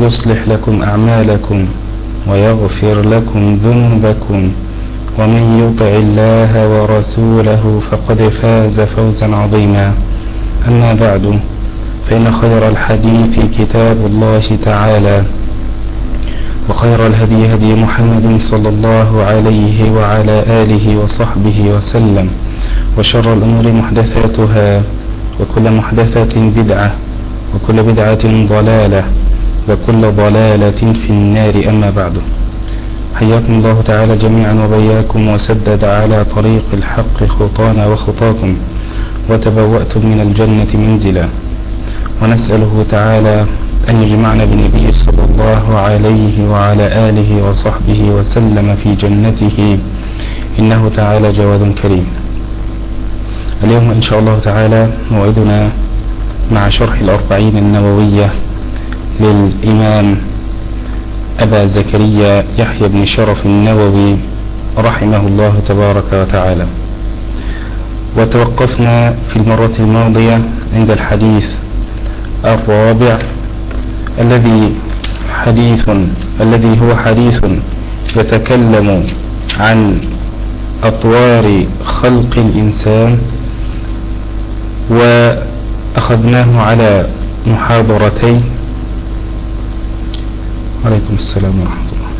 يصلح لكم أعمالكم ويغفر لكم ذنوبكم ومن يطع الله ورسوله فقد فاز فوزا عظيما. أما بعد فإن خير الحديث كتاب الله تعالى وخير الهدي هدي محمد صلى الله عليه وعلى آله وصحبه وسلم وشر الأمور محدثاتها وكل محدثة بدعة وكل بدعة ضلالة وكل ضلالة في النار أما بعد. حياكم الله تعالى جميعا وبياكم وسدد على طريق الحق خطانا وخطاكم وتبوأتم من الجنة منزلا. ونسأله تعالى أن يجمعنا بالنبي صلى الله عليه وعلى آله وصحبه وسلم في جنته إنه تعالى جواد كريم. اليوم إن شاء الله تعالى موعدنا مع شرح الأربعين النووية للإمام أبا زكريا يحيى بن شرف النووي رحمه الله تبارك وتعالى. وتوقفنا في المرة الماضية عند الحديث الرابع الذي حديث الذي هو حديث يتكلم عن أطوار خلق الإنسان وأخذناه على محاضرتين عليكم السلام ورحمة الله.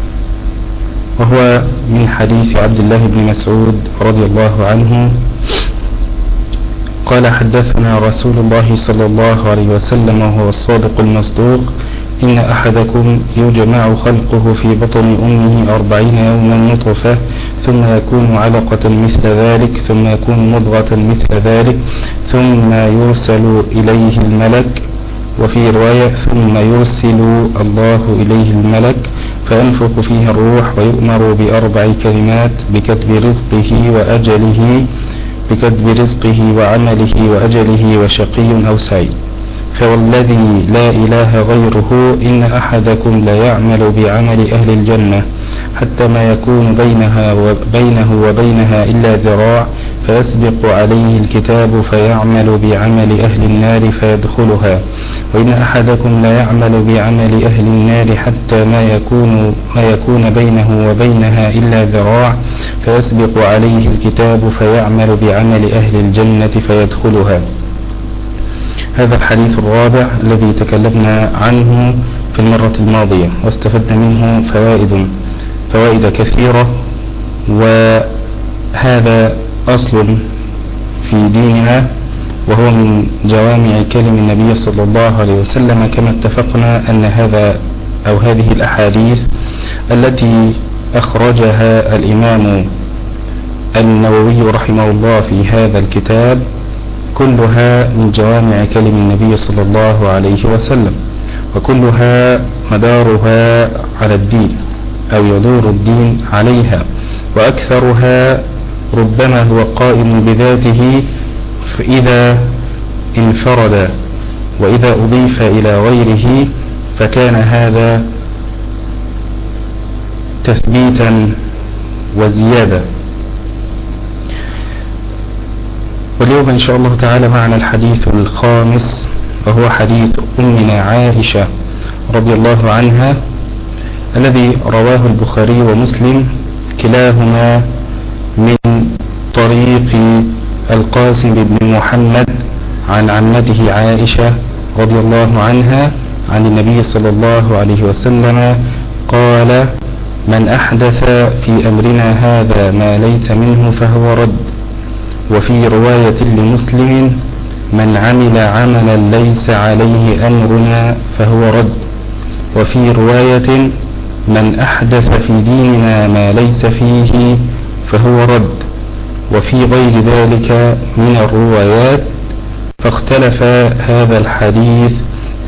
وهو من حديث عبد الله بن مسعود رضي الله عنه. قال حدثنا رسول الله صلى الله عليه وسلم وهو الصادق المصدوق. إن أحدكم يجمع خلقه في بطن أمه أربعين يوما نطفة ثم يكون علقة مثل ذلك ثم يكون مضغة مثل ذلك ثم يرسل إليه الملك. وفي رواية ثم يرسل الله إليه الملك فينفخ فيه الروح ويؤمر بأربع كلمات بكتب رزقه وأجله بكتب رزقه وعمله وأجله وشقي أو سعيد. فوالذي لا إله غيره إن أحدكم ليعمل بعمل أهل الجنة حتى ما يكون بينها وبينه وبينها إلا ذراع فيسبق عليه الكتاب فيعمل بعمل أهل النار فيدخلها وإن أحدكم ليعمل بعمل أهل النار حتى ما يكون ما يكون بينه وبينها إلا ذراع فيسبق عليه الكتاب فيعمل بعمل أهل الجنة فيدخلها هذا الحديث الرابع الذي تكلمنا عنه في المرة الماضية واستفدنا منه فوائد فوائد كثيرة وهذا أصل في ديننا وهو من جوامع كلم النبي صلى الله عليه وسلم كما اتفقنا أن هذا أو هذه الأحاديث التي أخرجها الإمام النووي رحمه الله في هذا الكتاب كلها من جوامع كلم النبي صلى الله عليه وسلم وكلها مدارها على الدين أو يدور الدين عليها وأكثرها ربما هو قائم بذاته فإذا انفرد وإذا أضيف إلى غيره فكان هذا تثبيتا وزيادة. واليوم إن شاء الله تعالى معنا الحديث الخامس وهو حديث أمنا عائشة رضي الله عنها الذي رواه البخاري ومسلم كلاهما من طريق القاسم بن محمد عن عمته عائشة رضي الله عنها عن النبي صلى الله عليه وسلم قال من أحدث في أمرنا هذا ما ليس منه فهو رد. وفي رواية لمسلم من عمل عملا ليس عليه أمرنا فهو رد. وفي رواية من أحدث في ديننا ما ليس فيه فهو رد. وفي غير ذلك من الروايات فاختلف هذا الحديث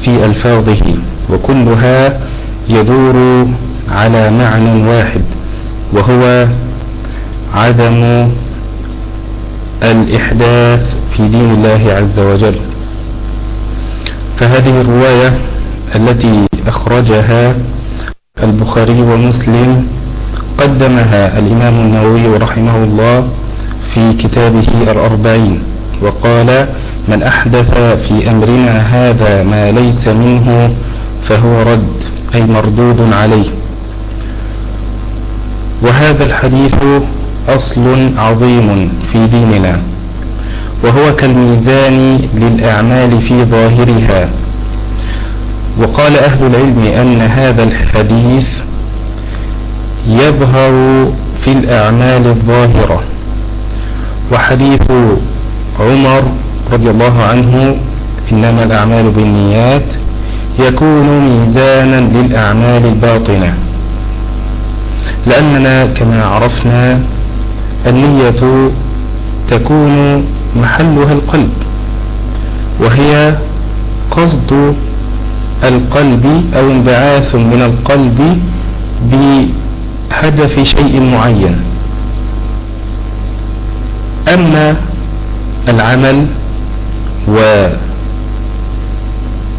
في ألفاظه وكلها يدور على معنى واحد وهو عدم الإحداث في دين الله عز وجل. فهذه الرواية التي أخرجها البخاري ومسلم قدمها الإمام النووي رحمه الله في كتابه الأربعين وقال من أحدث في أمرنا هذا ما ليس منه فهو رد أي مردود عليه. وهذا الحديث أصل عظيم في ديننا وهو كالميزان للأعمال في ظاهرها. وقال أهل العلم أن هذا الحديث يظهر في الأعمال الظاهرة. وحديث عمر رضي الله عنه إنما الأعمال بالنيات يكون ميزانا للأعمال الباطنة. لأننا كما عرفنا النية تكون محلها القلب وهي قصد القلب أو انبعاث من القلب بهدف شيء معين. أما العمل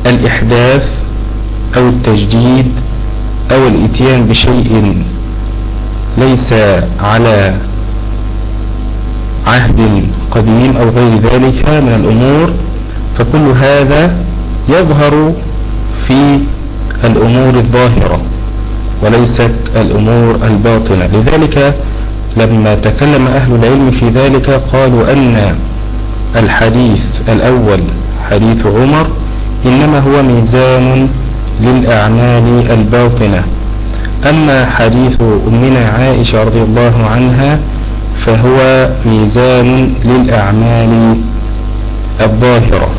والإحداث أو التجديد أو الإتيان بشيء ليس على عهد قديم أو غير ذلك من الأمور فكل هذا يظهر في الأمور الظاهرة وليست الأمور الباطنة. لذلك لما تكلم أهل العلم في ذلك قالوا أن الحديث الأول حديث عمر إنما هو ميزان للأعمال الباطنة. أما حديث أمنا عائشة رضي الله عنها فهو ميزان للأعمال الظاهرة.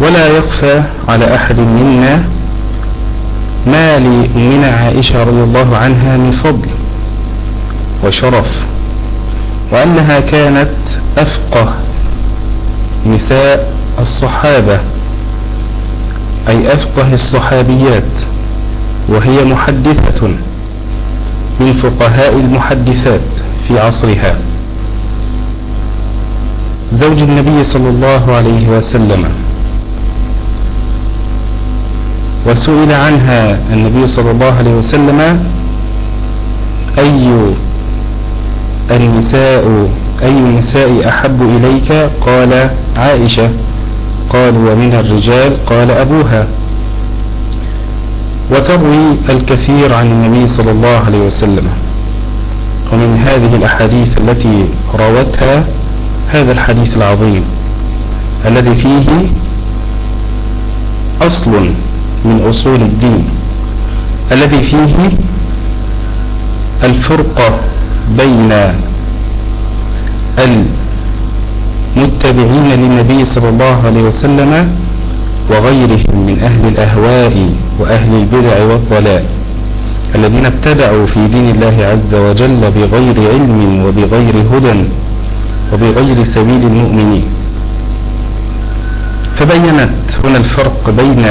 ولا يخفى على أحد منا ما لأمنا عائشة رضي الله عنها من فضل وشرف وأنها كانت أفقه نساء الصحابة أي أفقه الصحابيات وهي محدثة. من فقهاء المحدثات في عصرها. زوج النبي صلى الله عليه وسلم. وسئل عنها النبي صلى الله عليه وسلم أي النساء أي النساء أحب إليك؟ قال عائشة. قال ومن الرجال. قال أبوها. وتروي الكثير عن النبي صلى الله عليه وسلم. ومن هذه الأحاديث التي روتها هذا الحديث العظيم الذي فيه أصل من أصول الدين الذي فيه الفرقة بين المتبعين للنبي صلى الله عليه وسلم وغيرهم من أهل الأهواء وأهل البدع والضلال الذين ابتدعوا في دين الله عز وجل بغير علم وبغير هدى وبغير سبيل المؤمنين. فبينت هنا الفرق بين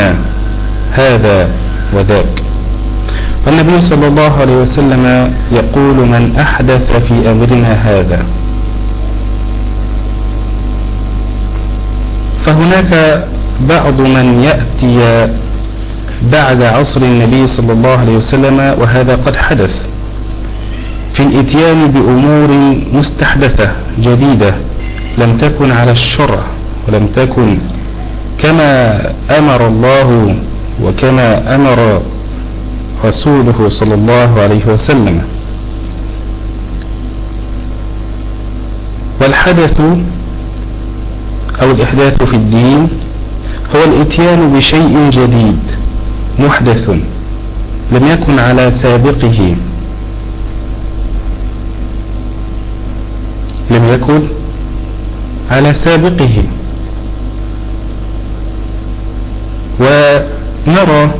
هذا وذاك. والنبي صلى الله عليه وسلم يقول من أحدث في أمرنا هذا. فهناك بعض من يأتي بعد عصر النبي صلى الله عليه وسلم وهذا قد حدث في الإتيان بأمور مستحدثة جديدة لم تكن على الشرع ولم تكن كما أمر الله وكما أمر رسوله صلى الله عليه وسلم. والحدث أو الإحداث في الدين هو الإتيان بشيء جديد محدث لم يكن على سابقه. لم يكن على سابقه. ونرى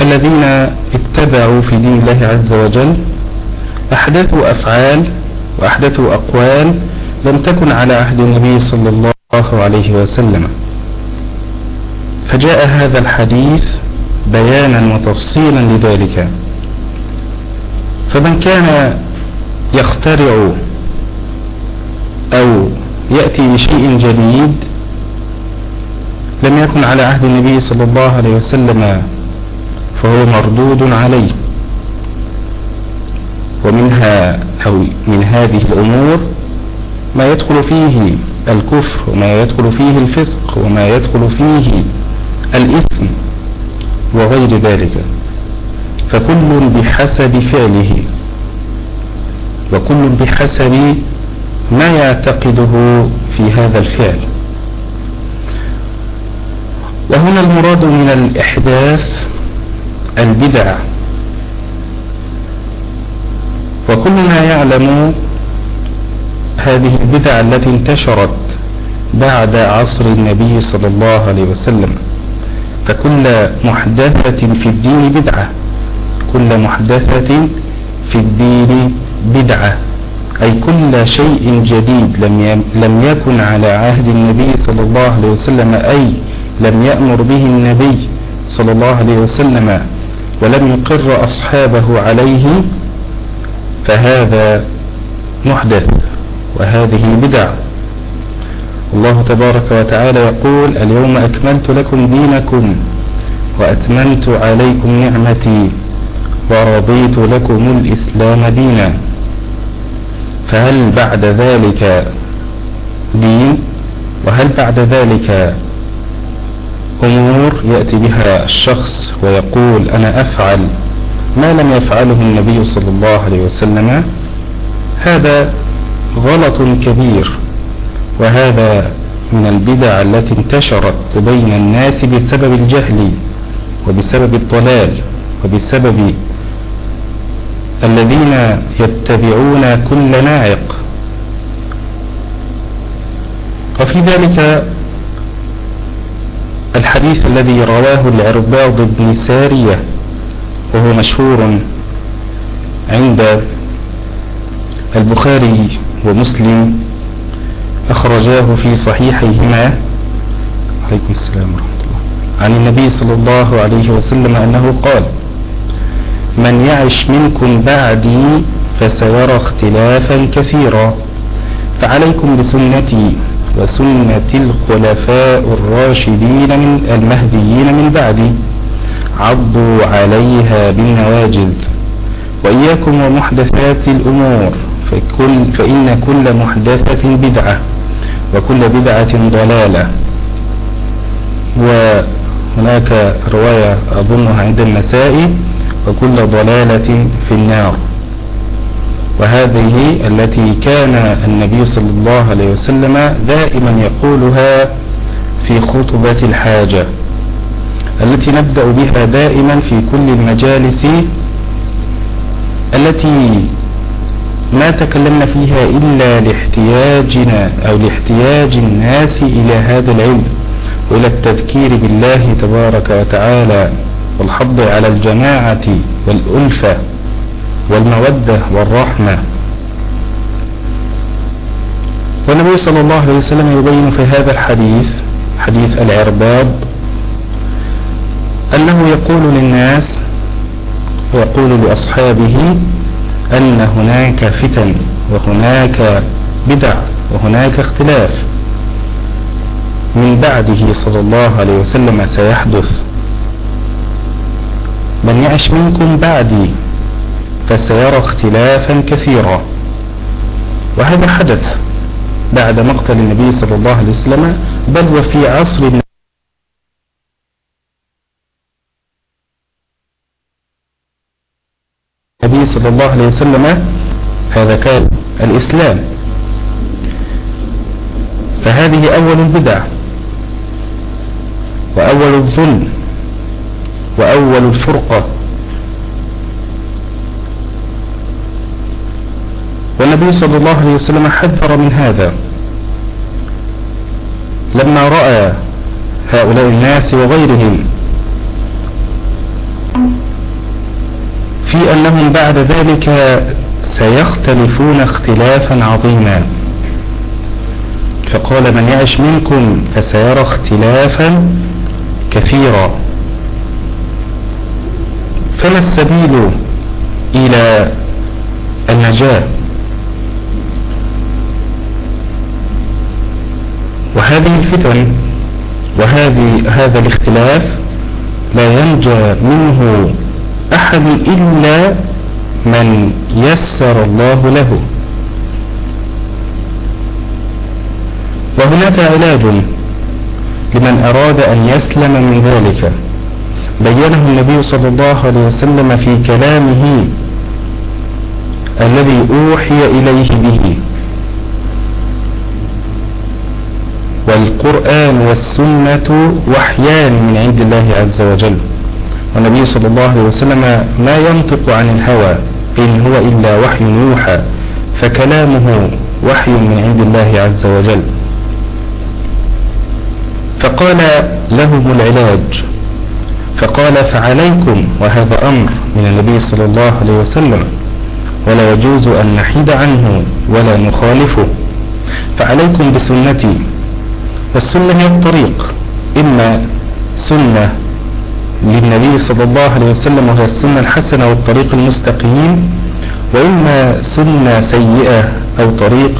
الذين اتبعوا في دين الله عز وجل أحدثوا أفعال وأحدثوا أقوال لم تكن على عهد النبي صلى الله عليه وسلم. فجاء هذا الحديث بيانا وتفصيلا لذلك. فمن كان يخترع أو يأتي بشيء جديد لم يكن على عهد النبي صلى الله عليه وسلم فهو مردود عليه. ومنها أو من هذه الأمور ما يدخل فيه الكفر وما يدخل فيه الفسق وما يدخل فيه الإثم وغير ذلك. فكل بحسب فعله وكل بحسب ما يعتقده في هذا الفعل. وهنا المراد من الإحداث البدع. وكلنا يعلم هذه البدع التي انتشرت بعد عصر النبي صلى الله عليه وسلم. فكل محدثة في الدين بدعة. كل محدثة في الدين بدعة. أي كل شيء جديد لم يكن على عهد النبي صلى الله عليه وسلم أي لم يأمر به النبي صلى الله عليه وسلم ولم يقر أصحابه عليه فهذا محدث. وهذه بدع الله تبارك وتعالى يقول اليوم أكملت لكم دينكم وأتممت عليكم نعمتي ورضيت لكم الإسلام دينا. فهل بعد ذلك دين؟ وهل بعد ذلك أمور يأتي بها الشخص ويقول أنا أفعل ما لم يفعله النبي صلى الله عليه وسلم؟ هذا غلط كبير وهذا من البدع التي انتشرت بين الناس بسبب الجهل وبسبب الضلال وبسبب الذين يتبعون كل ناعق. وفي ذلك الحديث الذي رواه العرباض بن سارية وهو مشهور عند البخاري ومسلم أخرجاه في صحيحيهما. عليكم السلام ورحمة الله. عن النبي صلى الله عليه وسلم أنه قال من يعش منكم بعدي فسيرى اختلافا كثيرا. فعليكم بسنتي وسنة الخلفاء الراشدين من المهديين من بعدي. عضوا عليها بالنواجذ. وإياكم ومحدثات الأمور. فكل فإن كل محدثة بدعة وكل بدعة ضلالة. وهناك رواية أظنها عند النسائي وكل ضلالة في النار. وهذه التي كان النبي صلى الله عليه وسلم دائما يقولها في خطبة الحاجة التي نبدأ بها دائما في كل المجالس التي ما تكلمنا فيها إلا لاحتياجنا أو لاحتياج الناس إلى هذا العلم وإلى التذكير بالله تبارك وتعالى والحض على الجماعة والألفة والمودة والرحمة. والنبي صلى الله عليه وسلم يبين في هذا الحديث حديث العرباب أنه يقول للناس ويقول لأصحابه أن هناك فتن وهناك بدع وهناك اختلاف. من بعده صلى الله عليه وسلم سيحدث من يعش منكم بعدي فسيرى اختلافا كثيرا. وهذا حدث بعد مقتل النبي صلى الله عليه وسلم بل وفي عصر النبي صلى الله عليه وسلم هذا كان الإسلام. فهذه أول البدع وأول الظلم وأول الفرقة. والنبي صلى الله عليه وسلم حذر من هذا. لما رأى هؤلاء الناس وغيرهم في أنهم بعد ذلك سيختلفون اختلافا عظيما. فقال من يعش منكم فسيرى اختلافا كثيرا. فما السبيل إلى النجاة؟ وهذه الفتن وهذه هذا الاختلاف لا ينجى منه أحد إلا من يسر الله له. وهناك علاج لمن أراد أن يسلم من ذلك. بينه النبي صلى الله عليه وسلم في كلامه الذي أوحي إليه به. والقرآن والسنة وحيان من عند الله عز وجل. والنبي صلى الله عليه وسلم ما ينطق عن الهوى إن هو إلا وحي يوحى فكلامه وحي من عند الله عز وجل. فقال لهم العلاج فقال فعليكم وهذا أمر من النبي صلى الله عليه وسلم ولا يجوز أن نحيد عنه ولا نخالفه. فعليكم بسنتي والسنة هي الطريق إما سنة للنبي صلى الله عليه وسلم وهي السنة الحسنة والطريق المستقيم وإما سنة سيئة أو طريق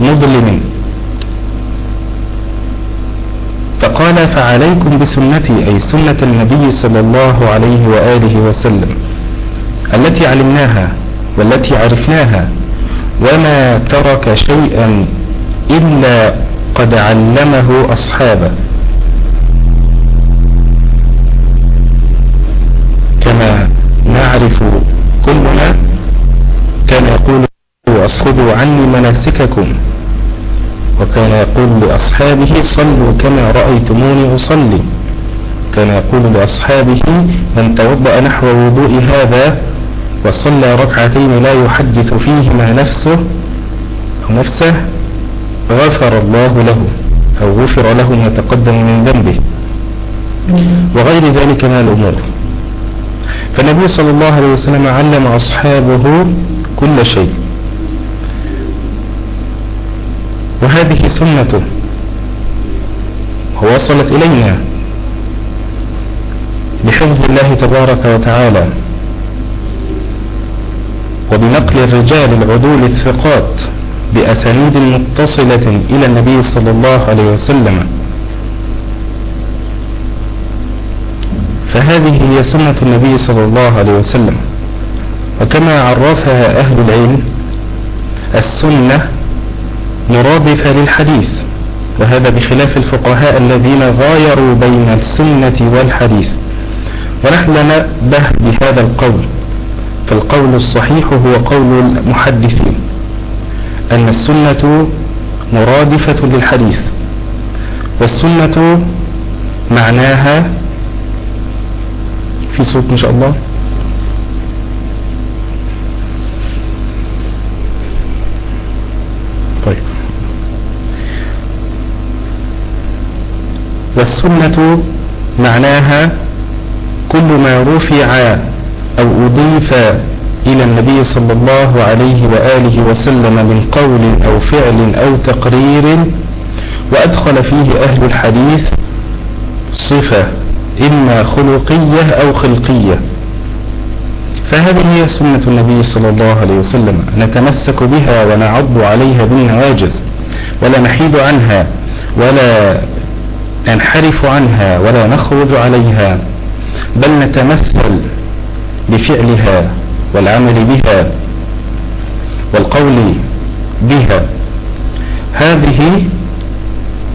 مظلم. فقال فعليكم بسنتي أي سنة النبي صلى الله عليه وآله وسلم التي علمناها والتي عرفناها وما ترك شيئا إلا قد علمه أصحابه. نعرف كلنا كان يقول أصخذوا عني مناسككم وكان يقول لأصحابه صلوا كما رأيتموني أصلي كان يقول لأصحابه من توضأ نحو وضوء هذا وصلى ركعتين لا يحدث فيهما نفسه أو نفسه غفر الله له أو غفر له ما تقدم من ذنبه وغير ذلك من الأمور. فالنبي صلى الله عليه وسلم علم أصحابه كل شيء. وهذه سنته. ووصلت إلينا. بحفظ الله تبارك وتعالى. وبنقل الرجال العدول الثقات بأسانيد متصلة إلى النبي صلى الله عليه وسلم. فهذه هي سنة النبي صلى الله عليه وسلم. وكما عرفها أهل العلم السنة مرادفة للحديث وهذا بخلاف الفقهاء الذين غايروا بين السنة والحديث. ونحن نبه بهذا القول فالقول الصحيح هو قول المحدثين أن السنة مرادفة للحديث والسنة معناها في صوت إن شاء الله. طيب. والسنة معناها كل ما رفع أو أضيف إلى النبي صلى الله عليه وآله وسلم من قول أو فعل أو تقرير وأدخل فيه أهل الحديث صفة. إما خلقية أو خلقية. فهذه هي سنة النبي صلى الله عليه وسلم. نتمسك بها ونعض عليها بالنواجز ولا نحيد عنها ولا ننحرف عنها ولا نخرج عليها بل نتمثل بفعلها والعمل بها والقول بها. هذه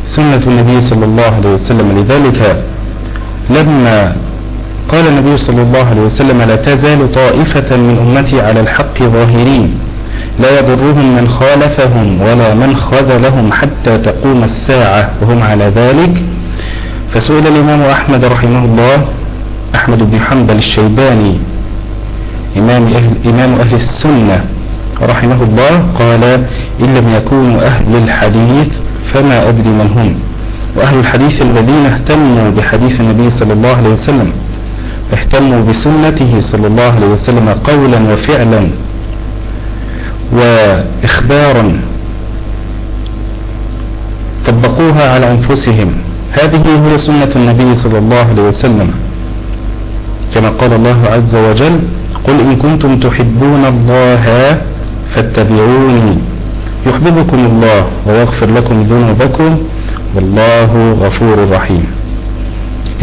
سنة النبي صلى الله عليه وسلم. لذلك لما قال النبي صلى الله عليه وسلم لا تزال طائفة من أمتي على الحق ظاهرين لا يضرهم من خالفهم ولا من خذلهم حتى تقوم الساعة وهم على ذلك. فسئل الإمام أحمد رحمه الله أحمد بن حنبل الشيباني إمام أهل, إمام أهل السنة رحمه الله قال إن لم يكونوا أهل الحديث فما أدري من هم. وأهل الحديث الذين اهتموا بحديث النبي صلى الله عليه وسلم. اهتموا بسنته صلى الله عليه وسلم قولا وفعلا وإخبارا طبقوها على أنفسهم. هذه هي سنة النبي صلى الله عليه وسلم. كما قال الله عز وجل قل إن كنتم تحبون الله فاتبعوني يحببكم الله ويغفر لكم ذنوبكم والله غفور رحيم.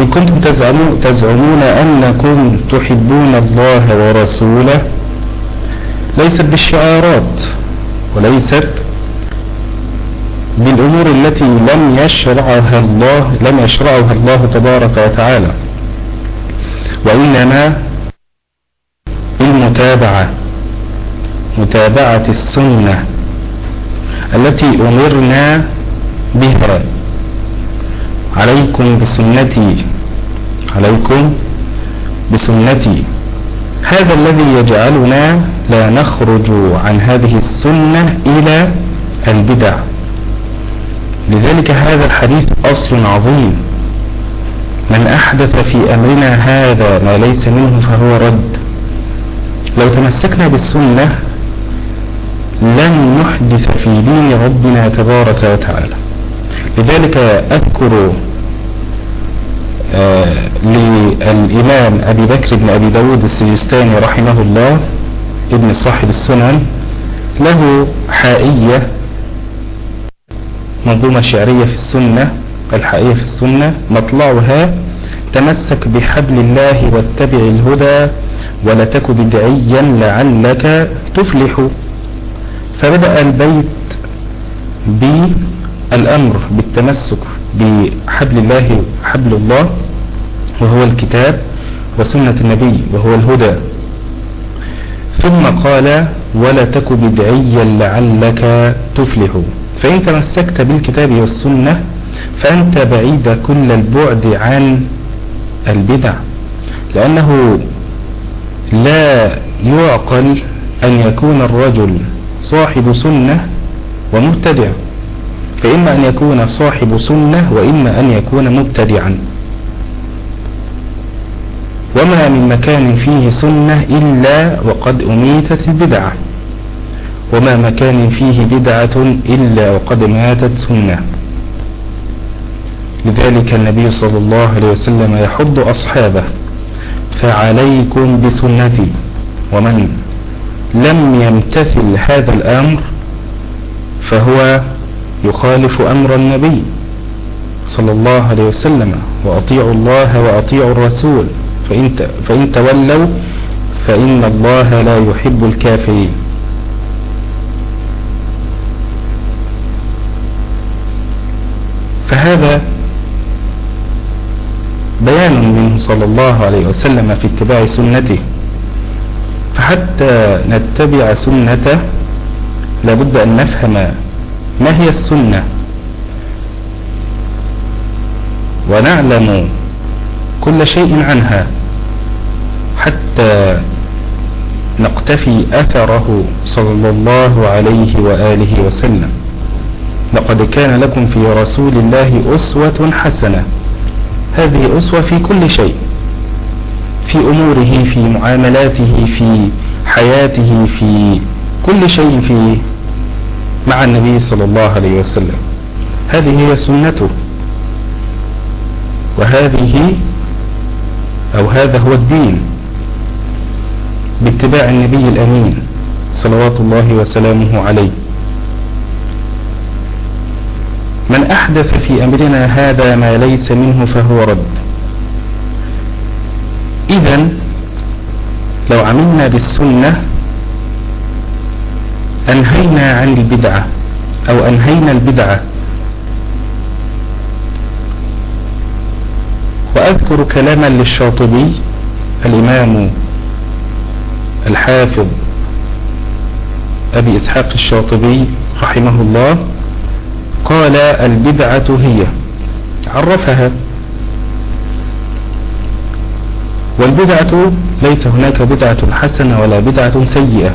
إن كنتم تزعمون, تزعمون أنكم تحبون الله ورسوله ليست بالشعارات وليست بالأمور التي لم يشرعها الله لم يشرعها الله تبارك وتعالى. وإنما المتابعة متابعة السنة التي أمرنا بها. عليكم بسنتي. عليكم بسنتي. هذا الذي يجعلنا لا نخرج عن هذه السنة إلى البدع. لذلك هذا الحديث أصل عظيم. من أحدث في أمرنا هذا ما ليس منه فهو رد. لو تمسكنا بالسنة لن نحدث في دين ربنا تبارك وتعالى. لذلك أذكر آه للإمام أبي بكر بن أبي داود السجستاني رحمه الله ابن صاحب السنن له حائية منظومة شعرية في السنة الحائية في السنة مطلعها تمسك بحبل الله واتبع الهدى ولتك بدعيا لعلك تفلح. فبدأ البيت بالأمر بالتمسك بحبل الله حبل الله وهو الكتاب وسنة النبي وهو الهدى. ثم قال ولا تك بدعيا لعلك تفلح. فإن تمسكت بالكتاب والسنة فأنت بعيد كل البعد عن البدع لأنه لا يعقل أن يكون الرجل صاحب سنة ومبتدع. فإما أن يكون صاحب سنة وإما أن يكون مبتدعا. وما من مكان فيه سنة إلا وقد أميتت البدعة. وما مكان فيه بدعة إلا وقد ماتت سنة. لذلك النبي صلى الله عليه وسلم يحض أصحابه فعليكم بسنتي ومن لم يمتثل هذا الأمر فهو يخالف أمر النبي صلى الله عليه وسلم وأطيعوا الله وأطيعوا الرسول فإن, فإن تولوا فإن الله لا يحب الكافرين. فهذا بيان منه صلى الله عليه وسلم في اتباع سنته. فحتى نتبع سنته لابد أن نفهم ما هي السنة؟ ونعلم كل شيء عنها حتى نقتفي أثره صلى الله عليه وآله وسلم. لقد كان لكم في رسول الله أسوة حسنة. هذه أسوة في كل شيء في أموره في معاملاته في حياته في كل شيء في مع النبي صلى الله عليه وسلم. هذه هي سنته. وهذه أو هذا هو الدين. باتباع النبي الأمين صلوات الله وسلامه عليه. من أحدث في أمرنا هذا ما ليس منه فهو رد. إذا لو عملنا بالسنة أنهينا عن البدعة أو أنهينا البدعة. وأذكر كلاما للشاطبي الإمام الحافظ أبي إسحاق الشاطبي رحمه الله قال البدعة هي عرفها. والبدعة ليس هناك بدعة حسنة ولا بدعة سيئة.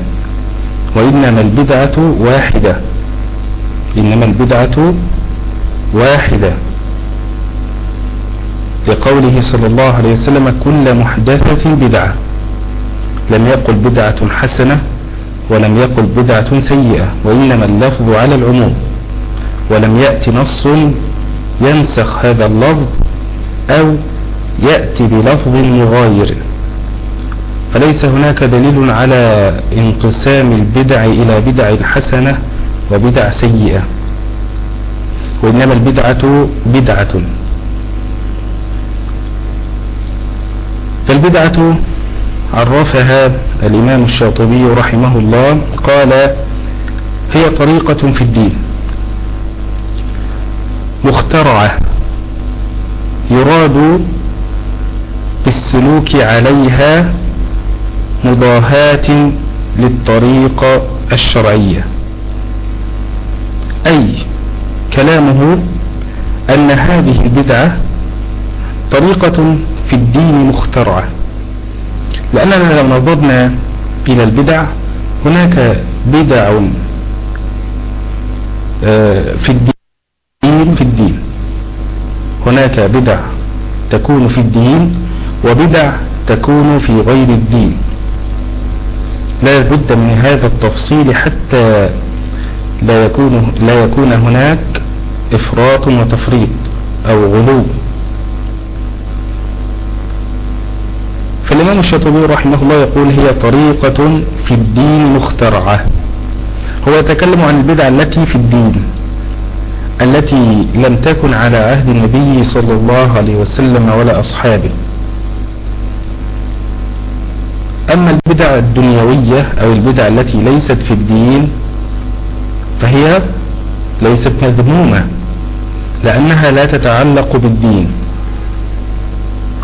وإنما البدعة واحدة. إنما البدعة واحدة. لقوله صلى الله عليه وسلم كل محدثة بدعة. لم يقل بدعة حسنة ولم يقل بدعة سيئة. وإنما اللفظ على العموم. ولم يأتي نص ينسخ هذا اللفظ أو يأتي بلفظ مغاير. فليس هناك دليل على انقسام البدع إلى بدع حسنة وبدع سيئة. وإنما البدعة بدعة. فالبدعة عرفها الإمام الشاطبي رحمه الله قال هي طريقة في الدين. مخترعة. يراد بالسلوك عليها مضاهاة للطريقة الشرعية. أي كلامه أن هذه البدعة طريقة في الدين مخترعة. لأننا لو نظرنا إلى البدع هناك بدع آه، في الدين في الدين. هناك بدع تكون في الدين وبدع تكون في غير الدين. لا بد من هذا التفصيل حتى لا يكون, لا يكون هناك إفراط وتفريط أو غلو. فالإمام الشاطبي رحمه الله يقول هي طريقة في الدين مخترعة. هو يتكلم عن البدع التي في الدين التي لم تكن على عهد النبي صلى الله عليه وسلم ولا أصحابه. أما البدع الدنيوية أو البدع التي ليست في الدين فهي ليست مذمومة لأنها لا تتعلق بالدين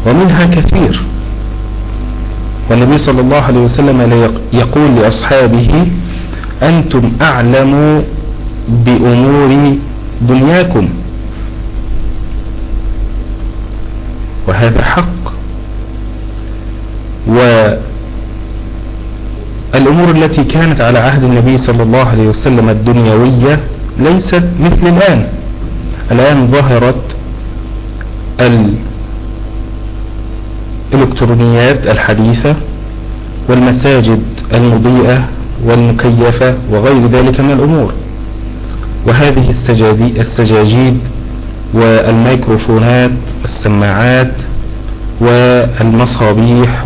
ومنها كثير. والنبي صلى الله عليه وسلم يقول لأصحابه أنتم أعلم بأمور دنياكم. وهذا حق. والأمور التي كانت على عهد النبي صلى الله عليه وسلم الدنيوية ليست مثل الآن. الآن ظهرت الإلكترونيات الحديثة والمساجد المضيئة والمكيفة وغير ذلك من الأمور. وهذه السجاجيد والميكروفونات السماعات والمصابيح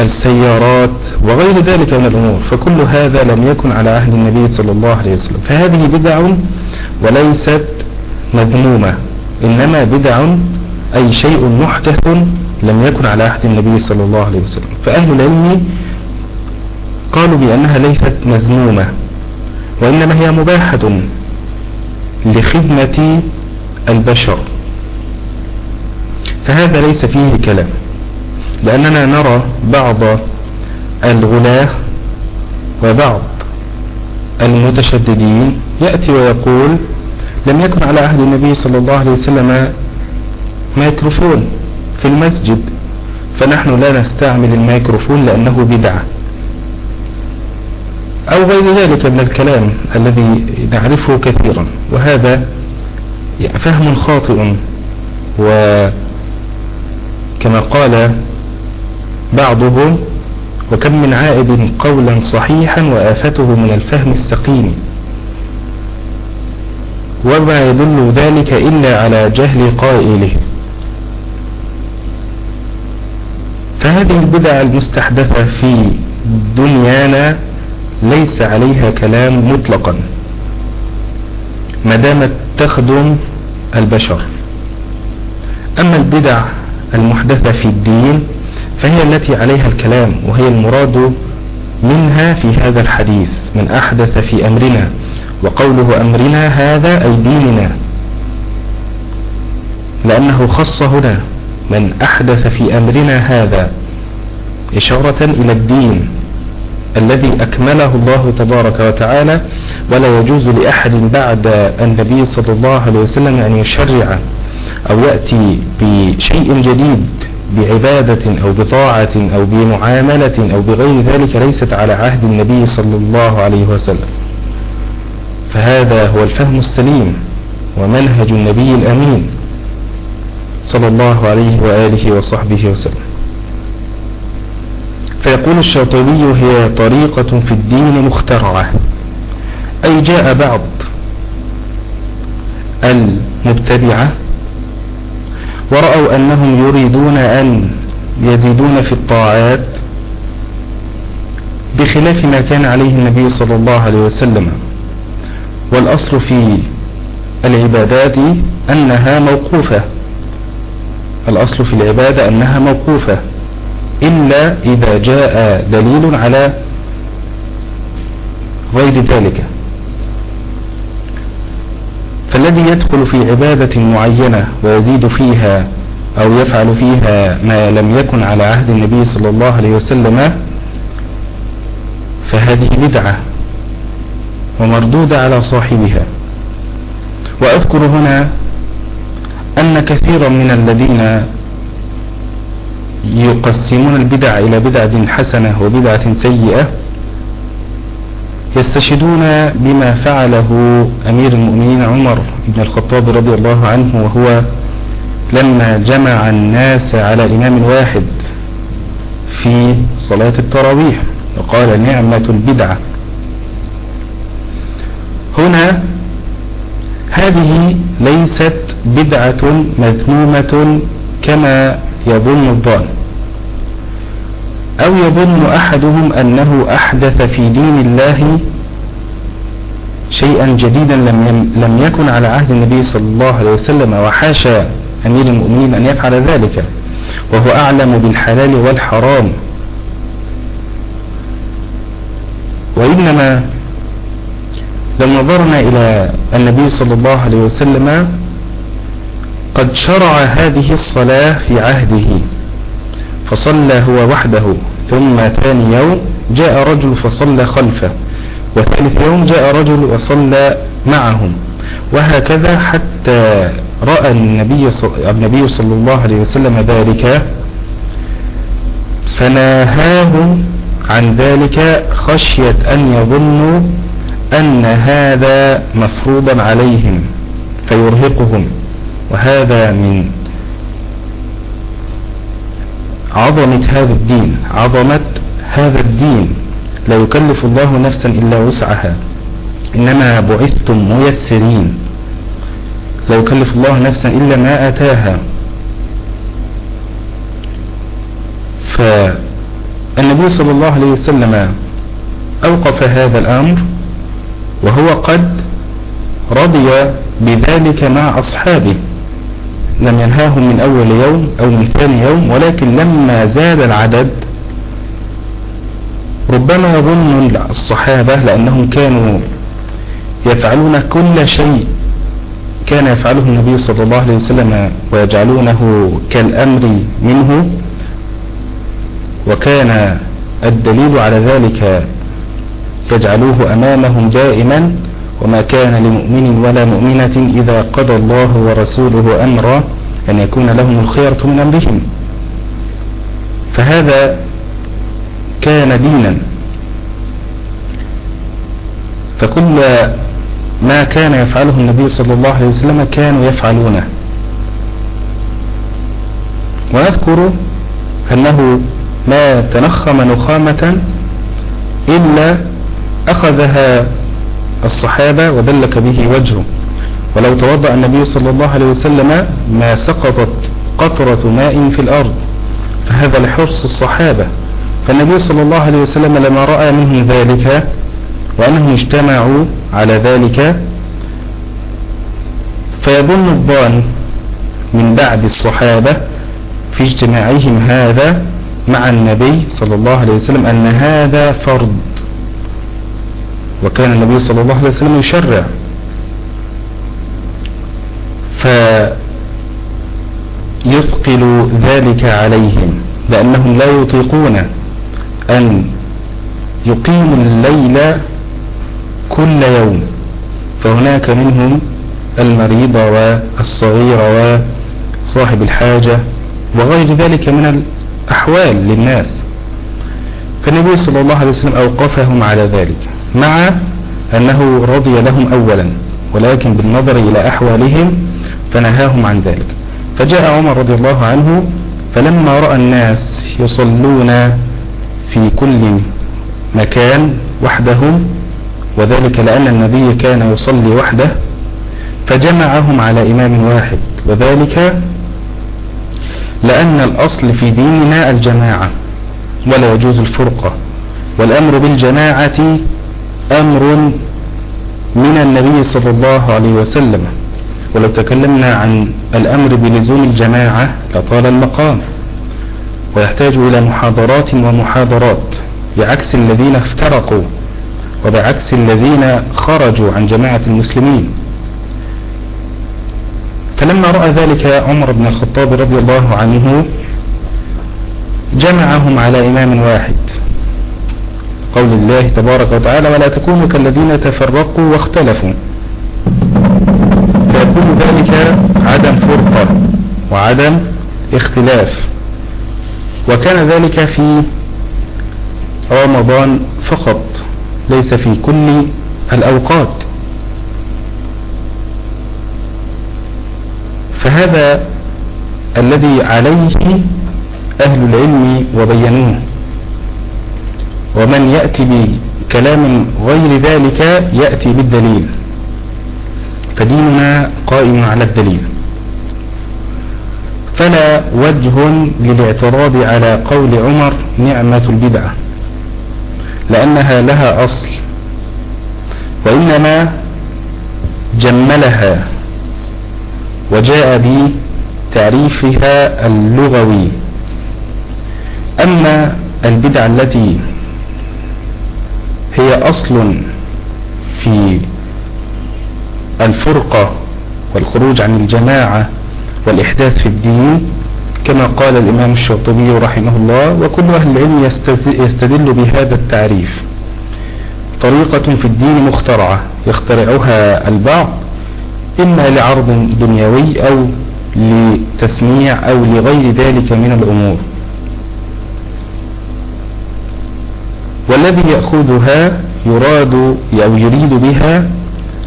والسيارات وغير ذلك من الأمور فكل هذا لم يكن على عهد النبي صلى الله عليه وسلم. فهذه بدع وليست مذمومة إنما بدع أي شيء محدث لم يكن على عهد النبي صلى الله عليه وسلم. فأهل العلم قالوا بأنها ليست مذمومة وإنما هي مباحة لخدمة البشر. فهذا ليس فيه كلام. لأننا نرى بعض الغلاة وبعض المتشددين. يأتي ويقول لم يكن على عهد النبي صلى الله عليه وسلم ميكروفون في المسجد فنحن لا نستعمل الميكروفون لأنه بدعة. أو غير ذلك من الكلام الذي نعرفه كثيرا وهذا فهم خاطئ وكما قال بعضهم وكم من عائد قولا صحيحا وآفته من الفهم السقيم وما يدل ذلك إلا على جهل قائله. فهذه البدع المستحدثة في دنيانا ليس عليها كلام مطلقا ما دامت تخدم البشر. أما البدع المحدثة في الدين فهي التي عليها الكلام وهي المراد منها في هذا الحديث من أحدث في أمرنا وقوله أمرنا هذا أي ديننا لأنه خص هنا من أحدث في أمرنا هذا إشارة إلى الدين الذي أكمله الله تبارك وتعالى ولا يجوز لأحد بعد النبي صلى الله عليه وسلم أن يشرع أو يأتي بشيء جديد بعبادة أو بطاعة أو بمعاملة أو بغير ذلك ليست على عهد النبي صلى الله عليه وسلم. فهذا هو الفهم السليم ومنهج النبي الأمين صلى الله عليه وآله وصحبه وسلم. فيقول الشاطبي هي طريقة في الدين مخترعة أي جاء بعض المبتدعة ورأوا أنهم يريدون أن يزيدون في الطاعات بخلاف ما كان عليه النبي صلى الله عليه وسلم. والأصل في العبادات أنها موقوفة. الأصل في العبادة أنها موقوفة إلا إذا جاء دليل على غير ذلك. فالذي يدخل في عبادة معينة ويزيد فيها أو يفعل فيها ما لم يكن على عهد النبي صلى الله عليه وسلم فهذه بدعة ومردودة على صاحبها. وأذكر هنا أن كثيرا من الذين يقسمون البدع إلى بدعة حسنة وبدعة سيئة يستشهدون بما فعله أمير المؤمنين عمر بن الخطاب رضي الله عنه وهو لما جمع الناس على إمام واحد في صلاة التراويح وقال نعمة البدعة. هنا هذه ليست بدعة مذمومة كما يظن الظان أو يظن أحدهم أنه أحدث في دين الله شيئا جديدا لم لم يكن على عهد النبي صلى الله عليه وسلم وحاشا أمير المؤمنين أن يفعل ذلك وهو أعلم بالحلال والحرام. وإنما لو نظرنا إلى النبي صلى الله عليه وسلم قد شرع هذه الصلاة في عهده. فصلى هو وحده. ثم ثاني يوم جاء رجل فصلى خلفه. وثالث يوم جاء رجل وصلى معهم. وهكذا حتى رأى النبي النبي صلى الله عليه وسلم ذلك. فناهاهم عن ذلك خشية أن يظنوا أن هذا مفروضا عليهم فيرهقهم. وهذا من عظمة هذا الدين عظمة هذا الدين. لا يكلف الله نفسا إلا وسعها. إنما بعثتم ميسرين. لا يكلف الله نفسا إلا ما أتاها. فالنبي صلى الله عليه وسلم أوقف هذا الأمر وهو قد رضي بذلك مع أصحابه. لم ينهاهم من أول يوم أو من ثاني يوم ولكن لما زاد العدد ربما يظن الصحابة لأنهم كانوا يفعلون كل شيء كان يفعله النبي صلى الله عليه وسلم ويجعلونه كالأمر منه وكان الدليل على ذلك يجعلوه أمامهم دائما وما كان لمؤمن ولا مؤمنة إذا قضى الله ورسوله أمرا أن يكون لهم الخيرة من أمرهم. فهذا كان دينا. فكل ما كان يفعله النبي صلى الله عليه وسلم كانوا يفعلونه. ونذكر أنه ما تنخم نخامة إلا أخذها الصحابة ودلك به وجهه. ولو توضأ النبي صلى الله عليه وسلم ما سقطت قطرة ماء في الأرض فهذا لحرص الصحابة. فالنبي صلى الله عليه وسلم لما رأى منهم ذلك وأنهم اجتمعوا على ذلك فيظن الظان من بعد الصحابة في اجتماعهم هذا مع النبي صلى الله عليه وسلم أن هذا فرض. وكان النبي صلى الله عليه وسلم يشرع. فيثقل ذلك عليهم لأنهم لا يطيقون أن يقيموا الليل كل يوم. فهناك منهم المريض والصغير وصاحب الحاجة وغير ذلك من الأحوال للناس. فالنبي صلى الله عليه وسلم أوقفهم على ذلك. مع أنه رضي لهم أولا ولكن بالنظر إلى أحوالهم فنهاهم عن ذلك. فجاء عمر رضي الله عنه فلما رأى الناس يصلون في كل مكان وحدهم وذلك لأن النبي كان يصلي وحده فجمعهم على إمام واحد. وذلك لأن الأصل في ديننا الجماعة ولا يجوز الفرقة. والأمر بالجماعة أمر من النبي صلى الله عليه وسلم. ولو تكلمنا عن الأمر بلزوم الجماعة لطال المقام. ويحتاج إلى محاضرات ومحاضرات بعكس الذين افترقوا وبعكس الذين خرجوا عن جماعة المسلمين. فلما رأى ذلك عمر بن الخطاب رضي الله عنه جمعهم على إمام واحد. قول الله تبارك وتعالى ولا تكونوا كالذين تفرقوا واختلفوا. فيكون ذلك عدم فرقة وعدم اختلاف. وكان ذلك في رمضان فقط ليس في كل الأوقات. فهذا الذي عليه أهل العلم وبينوه. ومن يأتي بكلام غير ذلك يأتي بالدليل. فديننا قائم على الدليل. فلا وجه للاعتراض على قول عمر نعمة البدعة لأنها لها أصل وإنما جملها وجاء بتعريفها اللغوي. أما البدعة التي هي أصل في الفرقة والخروج عن الجماعة والإحداث في الدين كما قال الإمام الشاطبي رحمه الله وكل أهل العلم يستدل بهذا التعريف. طريقة في الدين مخترعة يخترعها البعض إما لعرض دنيوي أو لتسميع أو لغير ذلك من الأمور. والذي يأخذها يراد أو يريد بها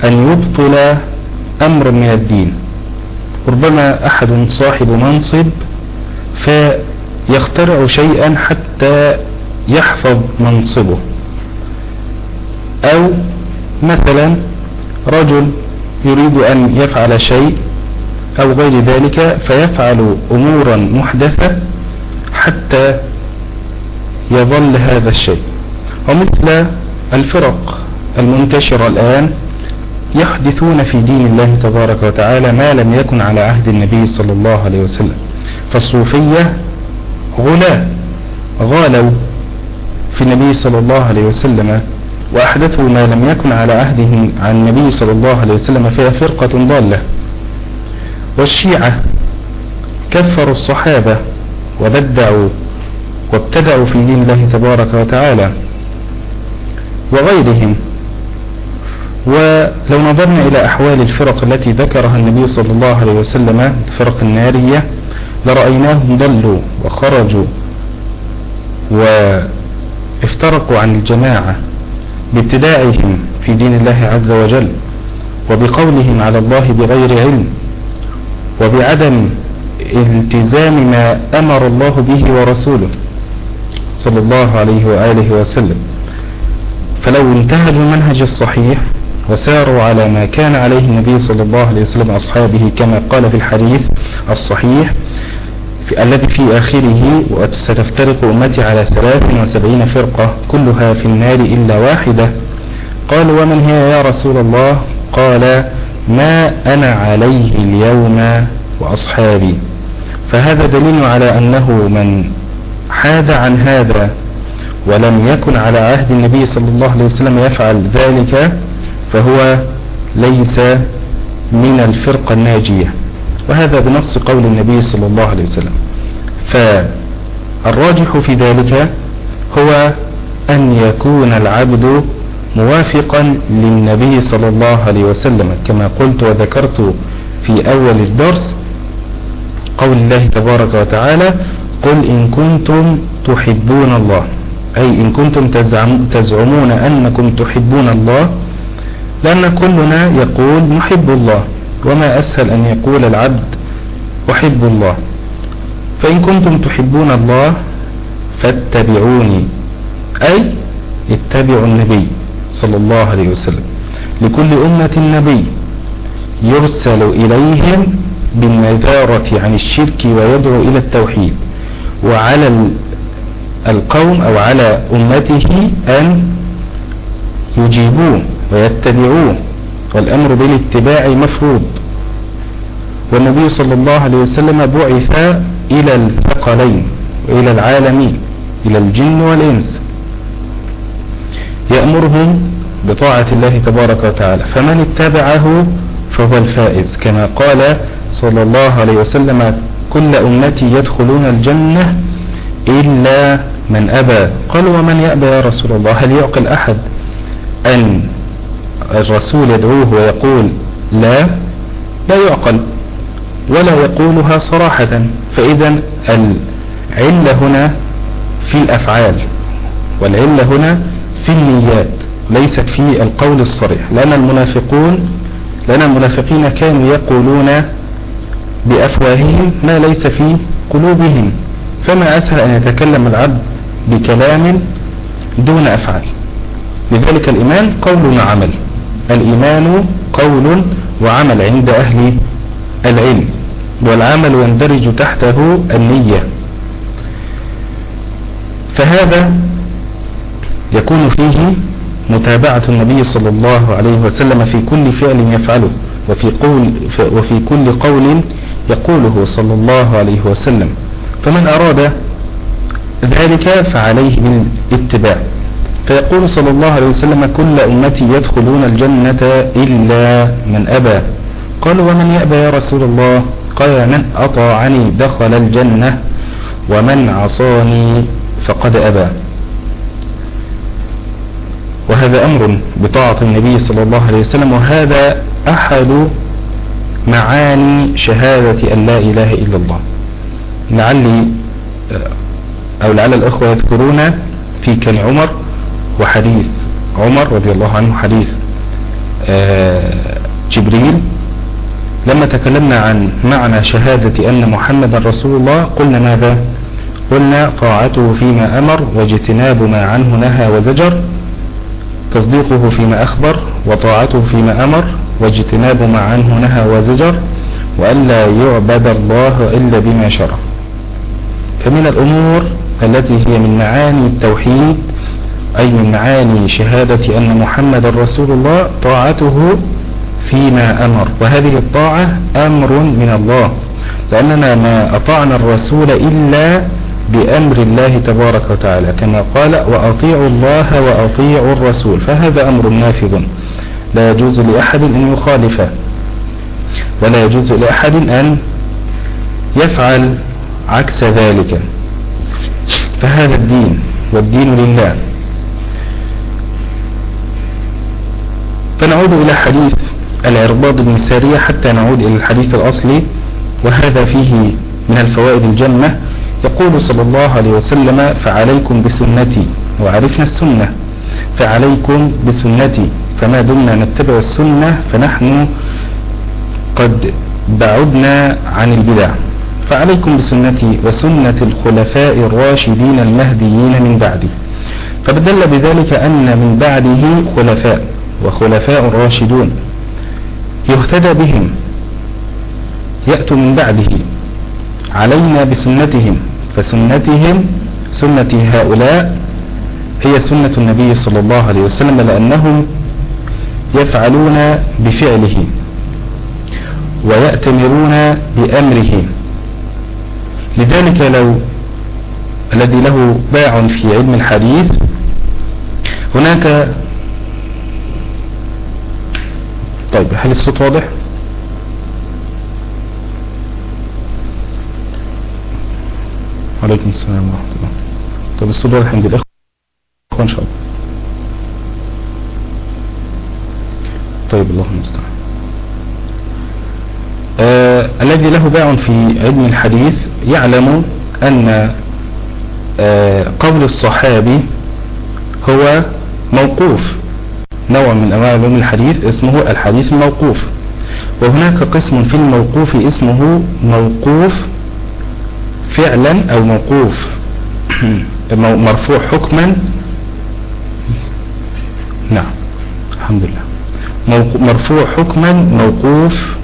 أن يبطل أمر من الدين. ربما أحد صاحب منصب فيخترع شيئا حتى يحفظ منصبه. أو مثلا رجل يريد أن يفعل شيء أو غير ذلك فيفعل أمورا محدثة حتى يظل هذا الشيء. ومثل الفرق المنتشرة الآن يحدثون في دين الله تبارك وتعالى ما لم يكن على عهد النبي صلى الله عليه وسلم. فالصوفية غلاة غالوا في النبي صلى الله عليه وسلم وأحدثوا ما لم يكن على عهده عن النبي صلى الله عليه وسلم فهي فرقة ضالة. والشيعة كفروا الصحابة وبدعوا وابتدعوا في دين الله تبارك وتعالى. وغيرهم. ولو نظرنا إلى أحوال الفرق التي ذكرها النبي صلى الله عليه وسلم الفرق النارية لرأيناهم ضلوا وخرجوا وافترقوا عن الجماعة بابتداعهم في دين الله عز وجل وبقولهم على الله بغير علم وبعدم التزام ما أمر الله به ورسوله صلى الله عليه وآله وسلم. فلو انتهجوا المنهج الصحيح وساروا على ما كان عليه النبي صلى الله عليه وسلم أصحابه كما قال في الحديث الصحيح في الذي في آخره وستفترق أمتي على 73 فرقة كلها في النار إلا واحدة. قال ومن هي يا رسول الله؟ قال ما أنا عليه اليوم وأصحابي. فهذا دليل على أنه من حاد عن هذا ولم يكن على عهد النبي صلى الله عليه وسلم يفعل ذلك فهو ليس من الفرقة الناجية. وهذا بنص قول النبي صلى الله عليه وسلم. فالراجح في ذلك هو أن يكون العبد موافقا للنبي صلى الله عليه وسلم. كما قلت وذكرت في أول الدرس قول الله تبارك وتعالى قل إن كنتم تحبون الله. أي إن كنتم تزعمون أنكم تحبون الله لأن كلنا يقول نحب الله وما أسهل أن يقول العبد أحب الله. فإن كنتم تحبون الله فاتبعوني أي اتبعوا النبي صلى الله عليه وسلم. لكل أمة نبي يرسل إليهم بالنذارة عن الشرك ويدعو إلى التوحيد. وعلى القوم أو على أمته أن يجيبوه ويتبعوه والأمر بالاتباع مفروض. والنبي صلى الله عليه وسلم بعث إلى الثقلين وإلى العالمين إلى الجن والإنس. يأمرهم بطاعة الله تبارك وتعالى. فمن اتبعه فهو الفائز. كما قال صلى الله عليه وسلم كل أمتي يدخلون الجنة إلا من أبى. قال ومن يأبى يا رسول الله؟ هل يعقل أحد أن الرسول يدعوه ويقول لا؟ لا يعقل. ولا يقولها صراحة. فإذا العلة هنا في الأفعال والعلة هنا في النيات ليست في القول الصريح. لأن المنافقون لأن المنافقين كانوا يقولون بأفواههم ما ليس في قلوبهم. فما أسهل أن يتكلم العبد بكلام دون أفعال؟ لذلك الإيمان قول وعمل. الإيمان قول وعمل عند أهل العلم والعمل يندرج تحته النية. فهذا يكون فيه متابعة النبي صلى الله عليه وسلم في كل فعل يفعله وفي, قول وفي كل قول يقوله صلى الله عليه وسلم. فمن أراد ذلك فعليه بالاتباع فيقول صلى الله عليه وسلم كل أمتي يدخلون الجنة إلا من أبى. قالوا ومن يأبى يا رسول الله؟ قال من أطاعني دخل الجنة ومن عصاني فقد أبى. وهذا أمر بطاعة النبي صلى الله عليه وسلم وهذا أحد معاني شهادة أن لا إله إلا الله. لعلي أو لعل الأخوة يذكرون في كان عمر وحديث عمر رضي الله عنه حديث آه، جبريل. لما تكلمنا عن معنى شهادة أن محمد رسول الله قلنا ماذا؟ قلنا طاعته فيما أمر واجتناب ما عنه نهى وزجر تصديقه فيما أخبر وطاعته فيما أمر واجتناب ما عنه نهى وزجر وألا يعبد الله إلا بما شرع. فمن الأمور التي هي من معاني التوحيد أي من معاني شهادة أن محمد رسول الله طاعته فيما أمر. وهذه الطاعة أمر من الله لأننا ما أطعنا الرسول إلا بأمر الله تبارك وتعالى كما قال وأطيعوا الله وأطيعوا الرسول فهذا أمر نافذ لا يجوز لأحد أن يخالفه ولا يجوز لأحد أن يفعل عكس ذلك. فهذا الدين والدين لله. فنعود إلى حديث العرباض بن سارية حتى نعود إلى الحديث الأصلي وهذا فيه من الفوائد الجنة. يقول صلى الله عليه وسلم فعليكم بسنتي. وعرفنا السنة. فعليكم بسنتي. فما دمنا نتبع السنة فنحن قد بعدنا عن البدع. فعليكم بسنتي وسنة الخلفاء الراشدين المهديين من بعدي. فبدل بذلك أن من بعده خلفاء وخلفاء راشدون يهتدى بهم يأتوا من بعده. علينا بسنتهم فسنتهم سنة هؤلاء هي سنة النبي صلى الله عليه وسلم لأنهم يفعلون بفعله ويأتمرون بأمره. لذلك لو الذي له باع في علم الحديث هناك طيب هل الصوت واضح؟ وعليكم السلام ورحمة الله. طيب الصوت واضح عند الأخوة إن شاء الله. طيب اللهم المستعان آه الذي له باع في علم الحديث يعلم أن آه قول الصحابي هو موقوف. نوع من أنواع علوم الحديث اسمه الحديث الموقوف. وهناك قسم في الموقوف اسمه موقوف فعلا أو موقوف مرفوع حكما. نعم الحمد لله. مرفوع حكما موقوف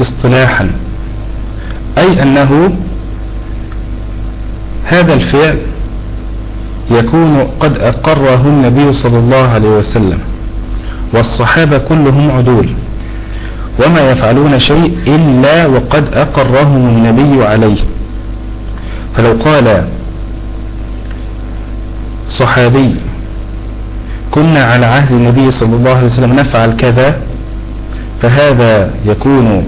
اصطلاحا. أي أنه هذا الفعل يكون قد أقره النبي صلى الله عليه وسلم والصحابة كلهم عدول وما يفعلون شيء إلا وقد أقرهم النبي عليه. فلو قال صحابي كنا على عهد النبي صلى الله عليه وسلم نفعل كذا فهذا يكون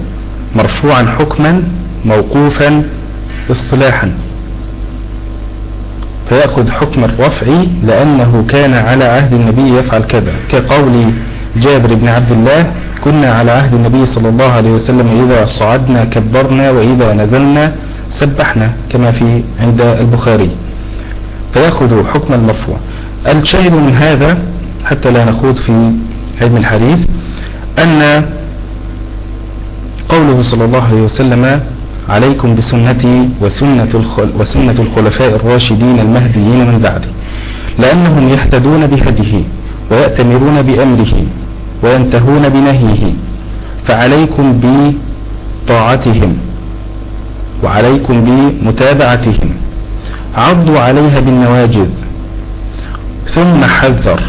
مرفوعا حكما موقوفا اصطلاحا. فيأخذ حكم الرفع لأنه كان على عهد النبي يفعل كذا. كقول جابر بن عبد الله كنا على عهد النبي صلى الله عليه وسلم إذا صعدنا كبرنا وإذا نزلنا سبحنا كما في عند البخاري. فيأخذ حكم المرفوع. الشاهد من هذا حتى لا نخوض في علم الحديث أن قوله صلى الله عليه وسلم عليكم بسنتي وسنة, وسنة الخلفاء الراشدين المهديين من بعدي. لأنهم يهتدون بهديه ويأتمرون بأمره وينتهون بنهيه فعليكم بطاعتهم وعليكم بمتابعتهم. عضوا عليها بالنواجذ. ثم حذر.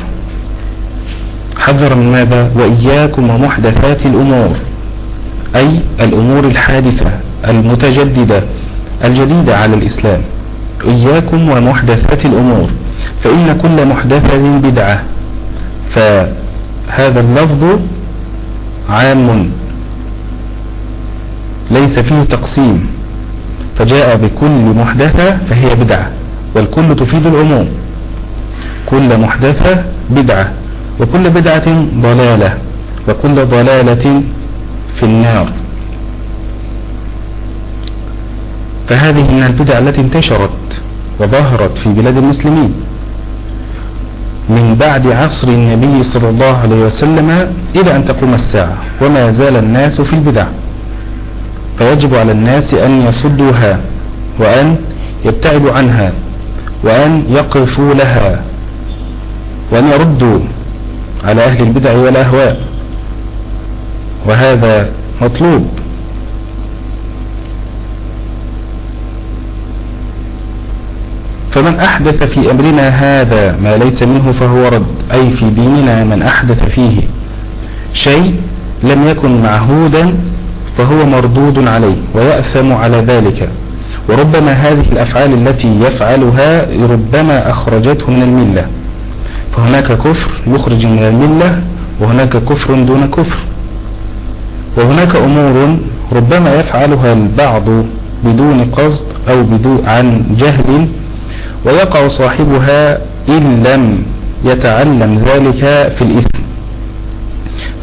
حذر من ماذا؟ وإياكم ومحدثات الأمور أي الأمور الحادثة. المتجددة الجديدة على الإسلام. إياكم ومحدثات الأمور فإن كل محدثة بدعة. فهذا اللفظ عام. ليس فيه تقسيم. فجاء بكل محدثة فهي بدعة والكل تفيد العموم كل محدثة بدعة وكل بدعة ضلالة وكل ضلالة في النار. فهذه من البدع التي انتشرت وظهرت في بلاد المسلمين. من بعد عصر النبي صلى الله عليه وسلم إلى أن تقوم الساعة وما زال الناس في البدع. فيجب على الناس أن يصدوها وأن يبتعدوا عنها وأن يقفوا لها وأن يردوا على أهل البدع والأهواء. وهذا مطلوب. فمن أحدث في أمرنا هذا ما ليس منه فهو رد أي في ديننا من أحدث فيه شيء لم يكن معهودا فهو مردود عليه ويأثم على ذلك. وربما هذه الأفعال التي يفعلها ربما أخرجته من الملة. فهناك كفر يخرج من الملة وهناك كفر دون كفر. وهناك أمور ربما يفعلها البعض بدون قصد أو بدون عن جهل ويقع صاحبها إن لم يتعلم ذلك في الإثم.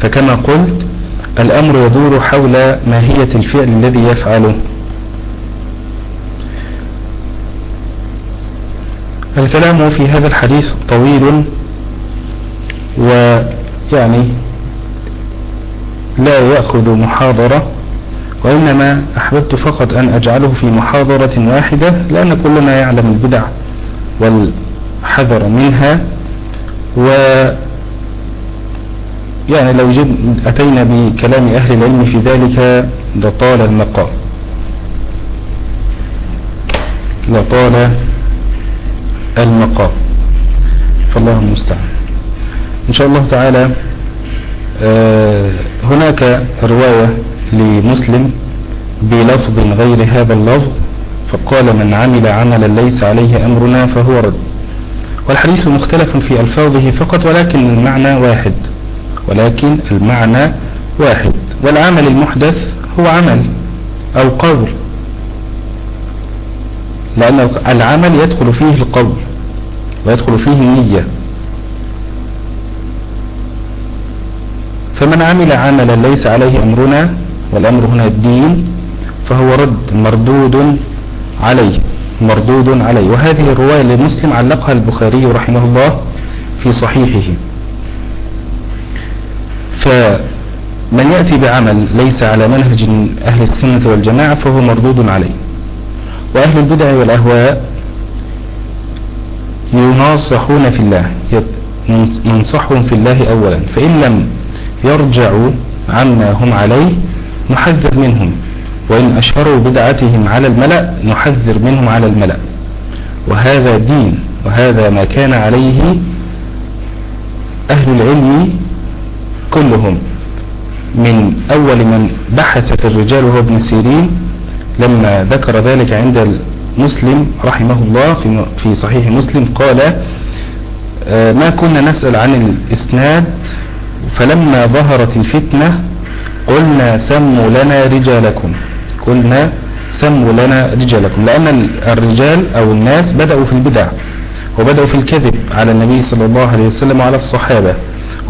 فكما قلت الأمر يدور حول ماهية الفعل الذي يفعله. الكلام في هذا الحديث طويل ويعني لا يأخذ محاضرة وإنما أحببت فقط أن أجعله في محاضرة واحدة لأن كلنا يعلم البدع والحذر منها و يعني لو جد أتينا بكلام أهل العلم في ذلك لطال المقام لطال المقام فالله المستعان. إن شاء الله تعالى آه، هناك رواية لمسلم بلفظ غير هذا اللفظ. فقال من عمل عملا ليس عليه أمرنا فهو رد. والحديث مختلف في ألفاظه فقط ولكن المعنى واحد. ولكن المعنى واحد. والعمل المحدث هو عمل أو قول. لأن العمل يدخل فيه القول ويدخل فيه النية. فمن عمل عملا ليس عليه أمرنا والأمر هنا الدين فهو رد مردود عليه مردود عليه. وهذه الرواية لمسلم علقها البخاري رحمه الله في صحيحه. فمن يأتي بعمل ليس على منهج أهل السنة والجماعة فهو مردود عليه. وأهل البدع والأهواء يناصحون في الله ينصحهم في الله أولا. فإن لم يرجعوا عما هم عليه نحذر منهم. وإن أشهروا بدعتهم على الملأ نحذر منهم على الملأ. وهذا دين وهذا ما كان عليه أهل العلم كلهم. من أول من بحث في الرجال وهو ابن سيرين لما ذكر ذلك عند مسلم رحمه الله في صحيح مسلم قال آه، ما كنا نسأل عن الإسناد فلما ظهرت الفتنة قلنا سموا لنا رجالكم. قلنا سموا لنا رجالكم لأن الرجال أو الناس بدأوا في البدع وبدأوا في الكذب على النبي صلى الله عليه وسلم وعلى الصحابة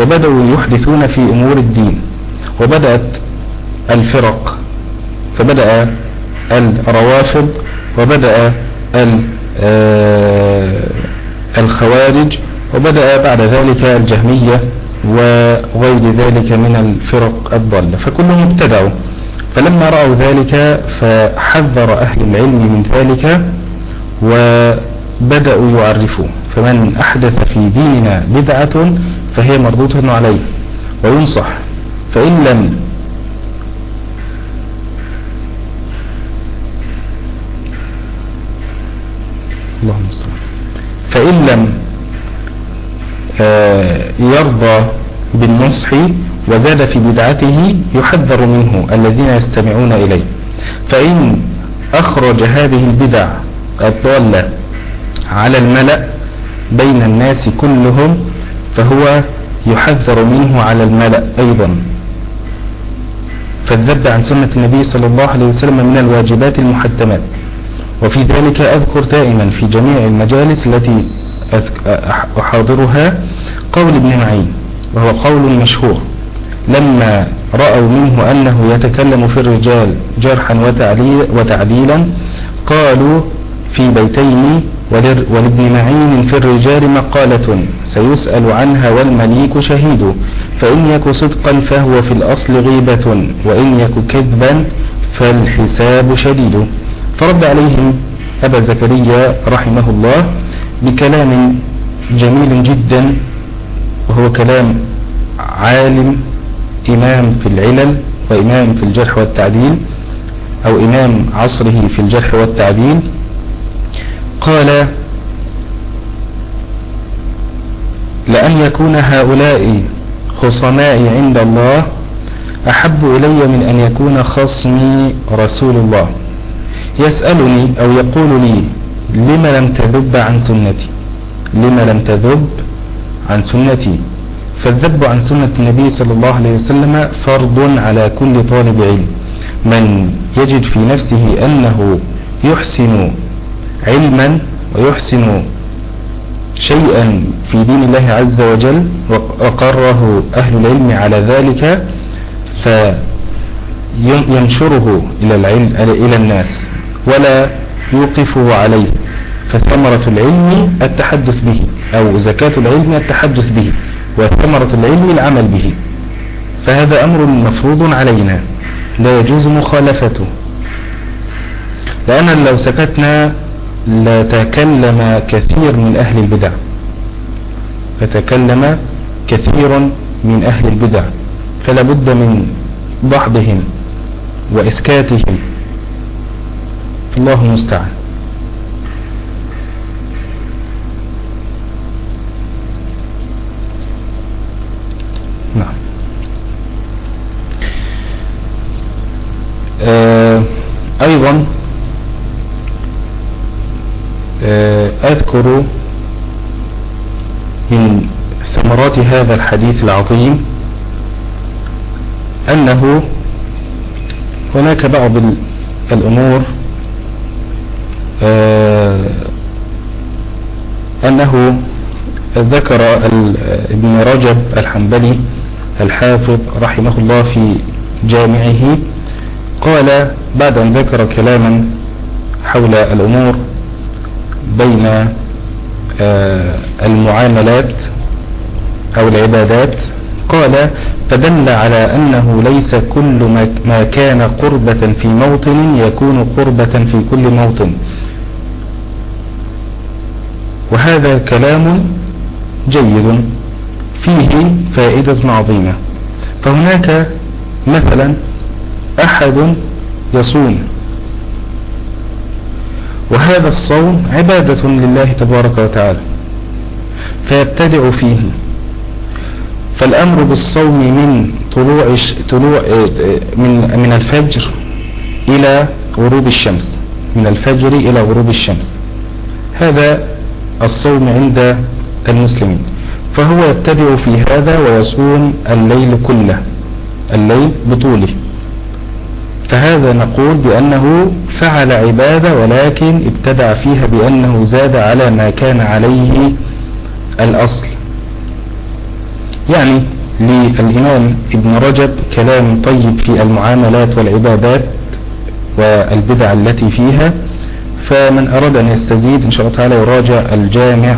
وبدأوا يحدثون في أمور الدين وبدأت الفرق فبدأ الروافض وبدأ آه، الخوارج وبدأ بعد ذلك الجهمية وغير ذلك من الفرق الضالة فكلهم ابتدعوا. فلما رأوا ذلك فحذر أهل العلم من ذلك وبدأوا يعرفوا فمن أحدث في ديننا بدعة فهي مردودة عليه وينصح. فإن لم اللهم صل. فإن لم آه، يرضى بالنصح وزاد في بدعته يحذر منه الذين يستمعون إليه. فإن أخرج هذه البدع الضالة على الملأ بين الناس كلهم فهو يحذر منه على الملأ أيضا. فالذب عن سنة النبي صلى الله عليه وسلم من الواجبات المحتمات وفي ذلك أذكر دائما في جميع المجالس التي أحاضرها قول ابن معين وهو قول مشهور. لما رأوا منه أنه يتكلم في الرجال جرحا وتعديلا قالوا في بيتين ولابن معين في الرجال مقالة سيسأل عنها والمليك شهيد فإن يك صدقا فهو في الأصل غيبة وإن يك كذبا فالحساب شديد. فرد عليهم أبا زكريا رحمه الله بكلام جميل جدا وهو كلام عالم إمام في العلل وإمام في الجرح والتعديل أو إمام عصره في الجرح والتعديل. قال لأن يكون هؤلاء خصمائي عند الله أحب إلي من أن يكون خصمي رسول الله. يسألني أو يقول لي لم لم تذب عن سنتي؟ لم لم تذب عن سنتي؟ فالذب عن سنة النبي صلى الله عليه وسلم فرض على كل طالب علم. من يجد في نفسه أنه يحسن علما ويحسن شيئا في دين الله عز وجل وقره أهل العلم على ذلك فينشره إلى, العلم إلى الناس ولا يوقفه عليه. فثمرة العلم التحدث به أو زكاة العلم التحدث به. وثمرة العلم العمل به. فهذا أمر مفروض علينا. لا يجوز مخالفته. لأن لو سكتنا لتكلم كثير من أهل البدع. فتكلم كثير من أهل البدع. فلا بد من ضحضهم وإسكاتهم. الله المستعان نعم آه أيضا آه أذكر من ثمرات هذا الحديث العظيم أنه هناك بعض الأمور آه، أنه ذكر ابن رجب الحنبلي الحافظ رحمه الله في جامعه قال بعد أن ذكر كلاما حول الأمور بين آه، المعاملات أو العبادات. قال فدل على أنه ليس كل ما كان قربة في موطن يكون قربة في كل موطن. وهذا كلام جيد فيه فائدة عظيمة. فهناك مثلا أحد يصوم. وهذا الصوم عبادة لله تبارك وتعالى فيبتدع فيه. فالأمر بالصوم من طلوع طلوع من من الفجر إلى غروب الشمس من الفجر إلى غروب الشمس. هذا الصوم عند المسلمين. فهو يبتدع في هذا ويصوم الليل كله الليل بطوله. فهذا نقول بأنه فعل عبادة ولكن ابتدع فيها بأنه زاد على ما كان عليه الأصل. يعني للإمام ابن رجب كلام طيب في المعاملات والعبادات والبدع التي فيها فمن أراد أن يستزيد إن شاء الله تعالى يراجع الجامع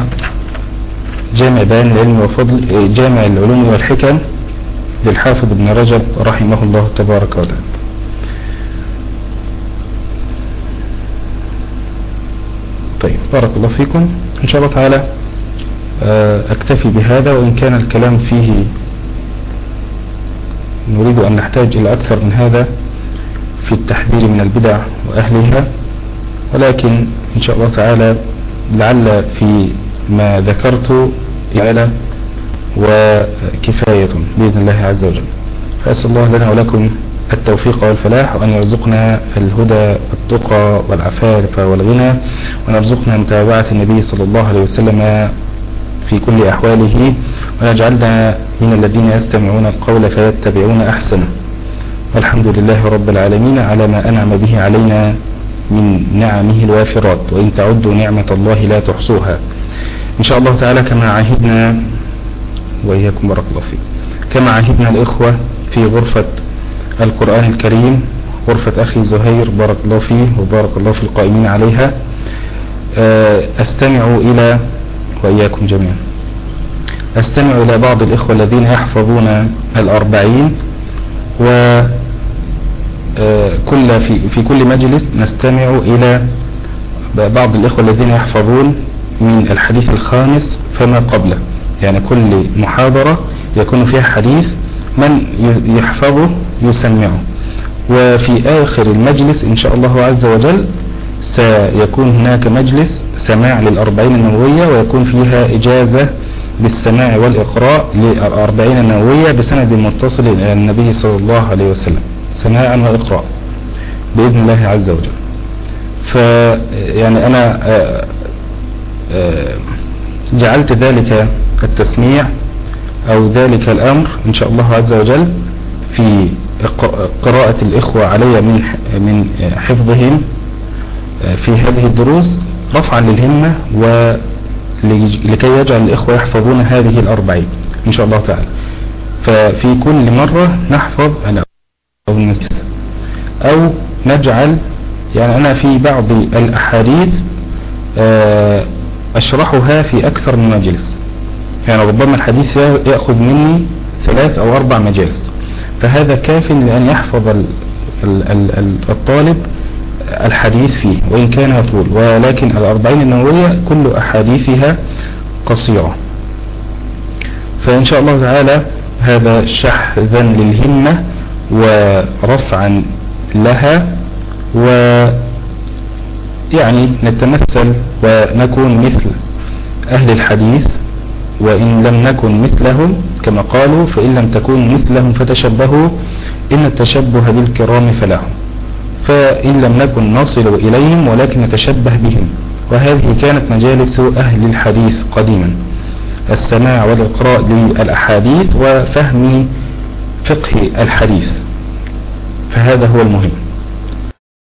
جامع بيان العلم وفضل جامع العلوم والحكم للحافظ ابن رجب رحمه الله تبارك وتعالى. طيب بارك الله فيكم. إن شاء الله تعالى أكتفي بهذا وإن كان الكلام فيه نريد أن نحتاج إلى أكثر من هذا في التحذير من البدع وأهلها. ولكن إن شاء الله تعالى لعل في ما ذكرت إعلى وكفاية بإذن الله عز وجل. فأسأل الله لنا ولكم التوفيق والفلاح وأن يرزقنا الهدى والتقى والعفاف والغنى وأن يرزقنا متابعة النبي صلى الله عليه وسلم في كل أحواله ونجعلنا من الذين يستمعون القول فيتبعون أحسنه والحمد لله رب العالمين على ما أنعم به علينا من نعمه الوافرات وإن تعدوا نعمة الله لا تحصوها. إن شاء الله تعالى كما عهدنا وإياكم بارك الله فيك كما عهدنا الإخوة في غرفة القرآن الكريم غرفة أخي زهير بارك الله فيه وبارك الله في القائمين عليها. أستمع إلى وإياكم جميعا. أستمع إلى بعض الإخوة الذين يحفظون الأربعين و آه، كل في, في كل مجلس نستمع إلى بعض الإخوة الذين يحفظون من الحديث الخامس فما قبله. يعني كل محاضرة يكون فيها حديث من يحفظه يسمعه. وفي آخر المجلس إن شاء الله عز وجل سيكون هناك مجلس سماع للأربعين النووية ويكون فيها إجازة بالسماع والإقراء للأربعين النووية بسند متصل إلى النبي صلى الله عليه وسلم سماعا وإقراء بإذن الله عز وجل. ف يعني أنا آه، آه، جعلت ذلك التسميع أو ذلك الأمر إن شاء الله عز وجل في قراءة الإخوة علي من من حفظهم آه، في هذه الدروس. رفعا للهمة ولكي يجعل الإخوة يحفظون هذه الأربعين إن شاء الله تعالى. ففي كل مرة نحفظ أو أو نجعل يعني أنا في بعض الأحاديث آه، أشرحها في أكثر من مجلس. يعني ربما الحديث يأخذ مني ثلاث أو أربع مجالس. فهذا كاف لأن يحفظ الطالب الحديث فيه وإن كان يطول. ولكن الأربعين النووية كل أحاديثها قصيرة. فإن شاء الله تعالى هذا شحذا للهمة ورفعا لها و يعني نتمثل ونكون مثل أهل الحديث وإن لم نكن مثلهم كما قالوا فإن لم تكونوا مثلهم فتشبهوا إن التشبه بالكرام فلهم. فإن لم نكن نصل إليهم ولكن نتشبه بهم. وهذه كانت مجالس أهل الحديث قديما. السماع والإقراء للأحاديث وفهم فقه الحديث. فهذا هو المهم.